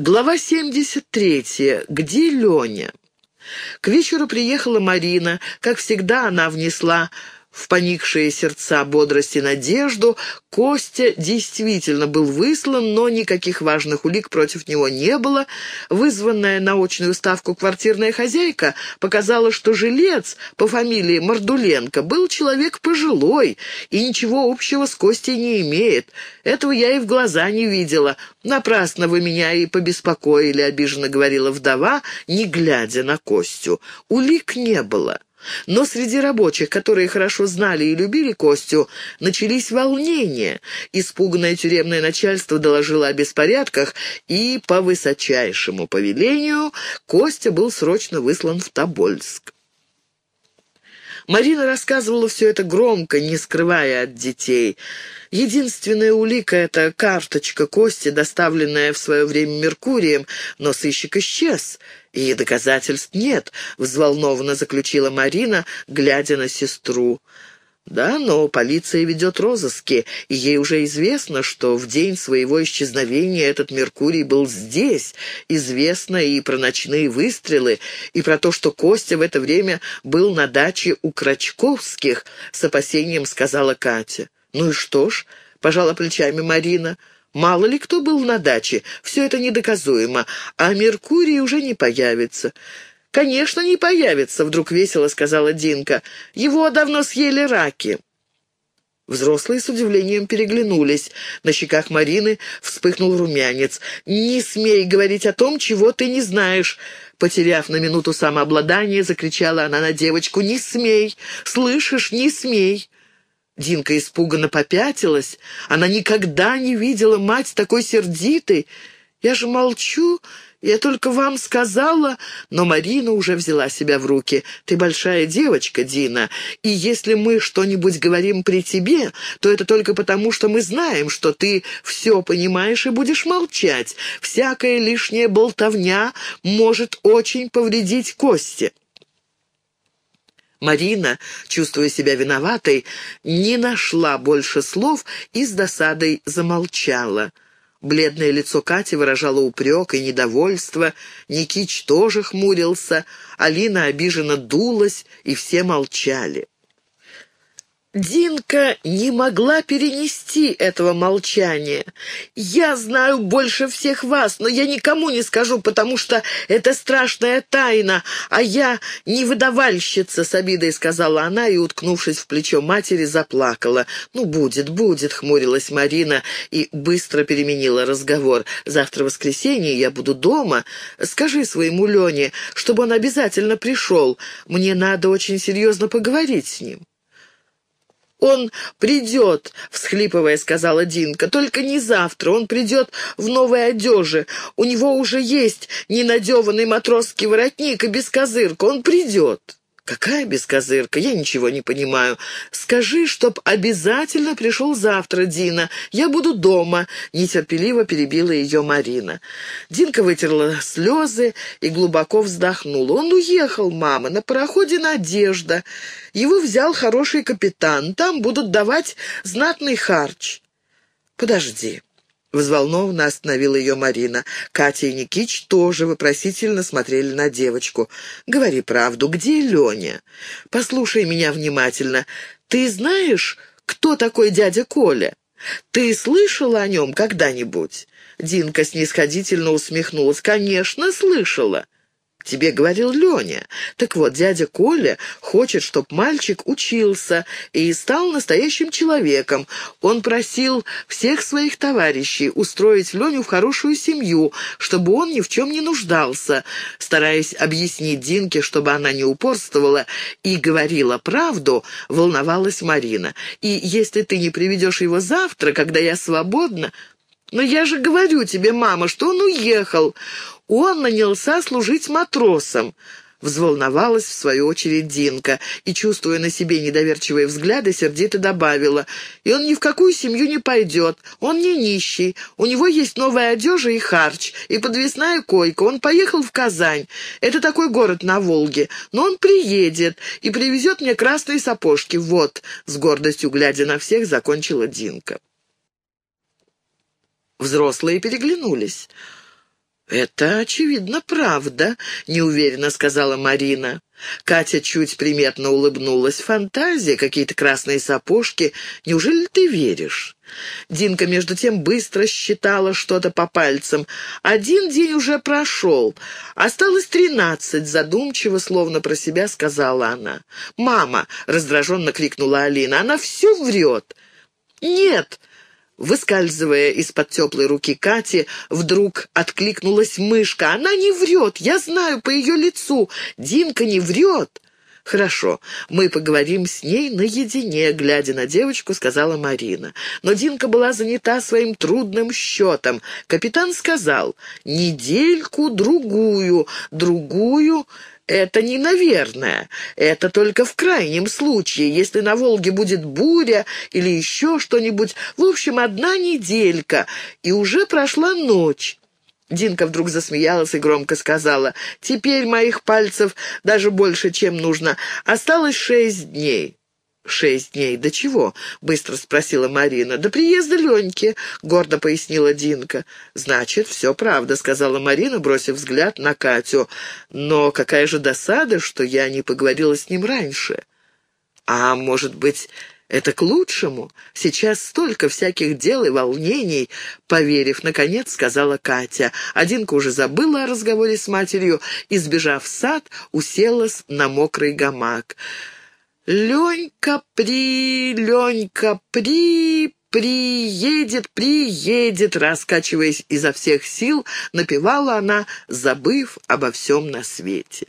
Глава 73. Где Леня? К вечеру приехала Марина. Как всегда, она внесла в поникшие сердца бодрость и надежду. Костя действительно был выслан, но никаких важных улик против него не было. Вызванная на очную ставку квартирная хозяйка показала, что жилец по фамилии Мордуленко был человек пожилой и ничего общего с Костей не имеет. Этого я и в глаза не видела. Напрасно вы меня и побеспокоили, обиженно говорила вдова, не глядя на Костю. Улик не было. Но среди рабочих, которые хорошо знали и любили Костю, начались волнения. Испуганное тюремное начальство доложило о беспорядках, и по высочайшему повелению Костя был срочно выслан в Тобольск. Марина рассказывала все это громко, не скрывая от детей. Единственная улика — это карточка Кости, доставленная в свое время Меркурием, но сыщик исчез, и доказательств нет, — взволнованно заключила Марина, глядя на сестру. Да, но полиция ведет розыски, и ей уже известно, что в день своего исчезновения этот Меркурий был здесь. Известно и про ночные выстрелы, и про то, что Костя в это время был на даче у Крачковских, с опасением сказала Катя. «Ну и что ж?» — пожала плечами Марина. «Мало ли кто был на даче, все это недоказуемо, а Меркурий уже не появится». «Конечно, не появится», — вдруг весело сказала Динка. «Его давно съели раки». Взрослые с удивлением переглянулись. На щеках Марины вспыхнул румянец. «Не смей говорить о том, чего ты не знаешь!» Потеряв на минуту самообладание, закричала она на девочку. «Не смей! Слышишь, не смей!» Динка испуганно попятилась. Она никогда не видела мать такой сердитой. «Я же молчу!» Я только вам сказала...» Но Марина уже взяла себя в руки. «Ты большая девочка, Дина, и если мы что-нибудь говорим при тебе, то это только потому, что мы знаем, что ты все понимаешь и будешь молчать. Всякая лишняя болтовня может очень повредить кости». Марина, чувствуя себя виноватой, не нашла больше слов и с досадой замолчала. Бледное лицо Кати выражало упрек и недовольство, Никич тоже хмурился, Алина обиженно дулась, и все молчали. Динка не могла перенести этого молчания. «Я знаю больше всех вас, но я никому не скажу, потому что это страшная тайна, а я не выдавальщица», — с обидой сказала она и, уткнувшись в плечо матери, заплакала. «Ну, будет, будет», — хмурилась Марина и быстро переменила разговор. «Завтра воскресенье, я буду дома. Скажи своему Лене, чтобы он обязательно пришел. Мне надо очень серьезно поговорить с ним». «Он придет», — всхлипывая, сказала Динка. «Только не завтра. Он придет в новой одежде. У него уже есть ненадеванный матросский воротник и бескозырка. Он придет». «Какая бескозырка? Я ничего не понимаю. Скажи, чтоб обязательно пришел завтра, Дина. Я буду дома», — нетерпеливо перебила ее Марина. Динка вытерла слезы и глубоко вздохнула. «Он уехал, мама, на пароходе «Надежда». Его взял хороший капитан. Там будут давать знатный харч». «Подожди». Взволнованно остановила ее Марина. Катя и Никич тоже вопросительно смотрели на девочку. «Говори правду, где Леня? Послушай меня внимательно. Ты знаешь, кто такой дядя Коля? Ты слышала о нем когда-нибудь?» Динка снисходительно усмехнулась. «Конечно, слышала. Тебе говорил Леня. Так вот, дядя Коля хочет, чтобы мальчик учился и стал настоящим человеком. Он просил всех своих товарищей устроить Леню в хорошую семью, чтобы он ни в чем не нуждался. Стараясь объяснить Динке, чтобы она не упорствовала и говорила правду, волновалась Марина. «И если ты не приведешь его завтра, когда я свободна...» «Но я же говорю тебе, мама, что он уехал. Он нанялся служить матросом. Взволновалась в свою очередь Динка и, чувствуя на себе недоверчивые взгляды, сердито добавила. «И он ни в какую семью не пойдет. Он не нищий. У него есть новая одежа и харч, и подвесная койка. Он поехал в Казань. Это такой город на Волге. Но он приедет и привезет мне красные сапожки. Вот», — с гордостью глядя на всех, закончила Динка. Взрослые переглянулись. «Это, очевидно, правда», — неуверенно сказала Марина. Катя чуть приметно улыбнулась. «Фантазия, какие-то красные сапожки. Неужели ты веришь?» Динка, между тем, быстро считала что-то по пальцам. Один день уже прошел. Осталось тринадцать, задумчиво, словно про себя сказала она. «Мама!» — раздраженно крикнула Алина. «Она все врет!» «Нет!» Выскальзывая из-под теплой руки Кати, вдруг откликнулась мышка. «Она не врет! Я знаю по ее лицу! Динка не врет!» «Хорошо, мы поговорим с ней наедине», — глядя на девочку, сказала Марина. Но Динка была занята своим трудным счетом. Капитан сказал, «Недельку-другую, другую это не наверное. Это только в крайнем случае, если на Волге будет буря или еще что-нибудь. В общем, одна неделька, и уже прошла ночь. Динка вдруг засмеялась и громко сказала, «Теперь моих пальцев даже больше, чем нужно. Осталось шесть дней». «Шесть дней. До чего?» — быстро спросила Марина. «До приезда Леньки», — гордо пояснила Динка. «Значит, все правда», — сказала Марина, бросив взгляд на Катю. «Но какая же досада, что я не поговорила с ним раньше». «А может быть...» Это к лучшему. Сейчас столько всяких дел и волнений, поверив, наконец, сказала Катя. Одинка уже забыла о разговоре с матерью и, сбежав в сад, уселась на мокрый гамак. «Ленька при, Ленька при, приедет, приедет», раскачиваясь изо всех сил, напевала она, забыв обо всем на свете.